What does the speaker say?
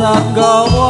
sagawa